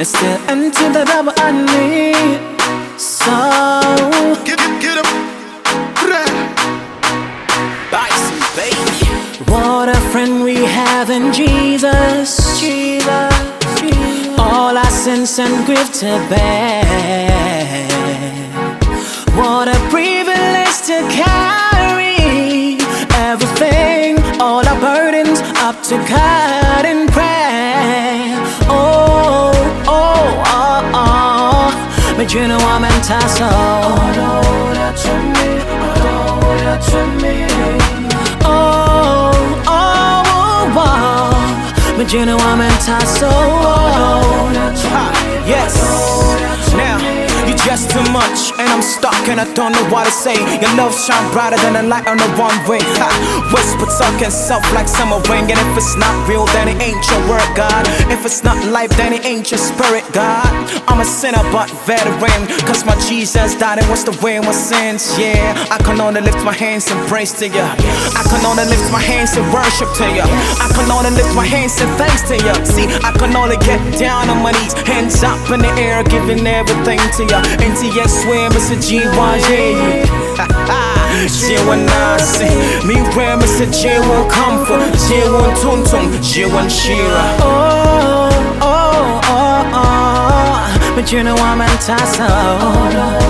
It's still empty the double I need. So Get, get, get up. Bison, baby. What a friend we have in Jesus. Jesus. Jesus. All our sins and grief to bear. What a privilege to carry everything, all our burdens up to God oh. But you know I'm in tasso. Oh, oh, oh, oh. But you know I'm in tasso. Ha, yes. Just too much, and I'm stuck, and I don't know what to say. Your love shine brighter than a light on the one way. Ha, whisper talking soft like summer rain, and if it's not real, then it ain't your word, God. If it's not life, then it ain't your spirit, God. I'm a sinner, but veteran, cause my Jesus died and washed away my sins. Yeah, I can only lift my hands and praise to you. I can only lift my hands and worship to you. I can only lift my hands and thanks to you. See, I can only get down on my knees, hands up in the air, giving everything to you. Into your swim, Mr. G1J. J1 Nasi, me where Mr. J1 come from, J1 Tum Tum, J1 Shira. Oh, oh, oh, oh. But you know I'm in tasso. No,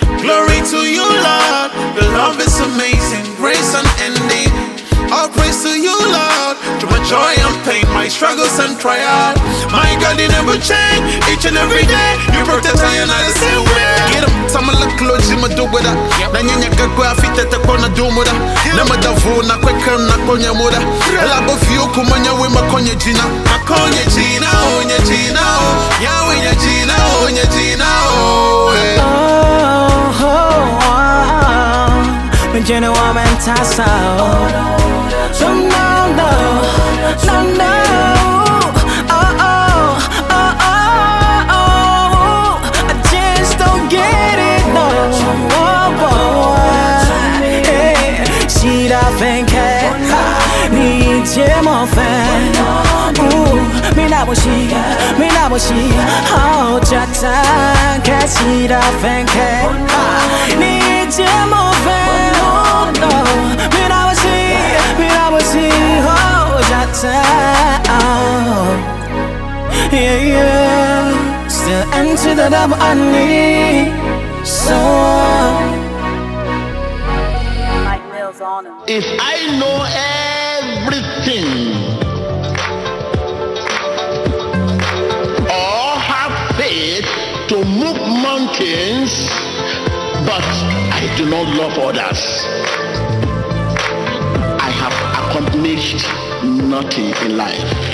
Glory to you, Lord. Your love is amazing. Grace unending. All praise to you, Lord. To my joy and pain, my struggles and trial. My God, you never change. Each and every day, you protect I and I the same way. Get 'em. Sama la close, you do with that. Na nyanya gagwa fita te kona do muda. Na madavu na kweka na konya muda. Ela bofio kumanya we makonya jina. Makonya jina, onya jina, In tasso. No, no, no, no, no. Oh, oh, oh, oh, oh. Just get it, no. Oh, oh, me not yeah, yeah. Still empty the double I need. If I know everything or have faith to move mountains, but I do not love others, I have accomplished nothing in life.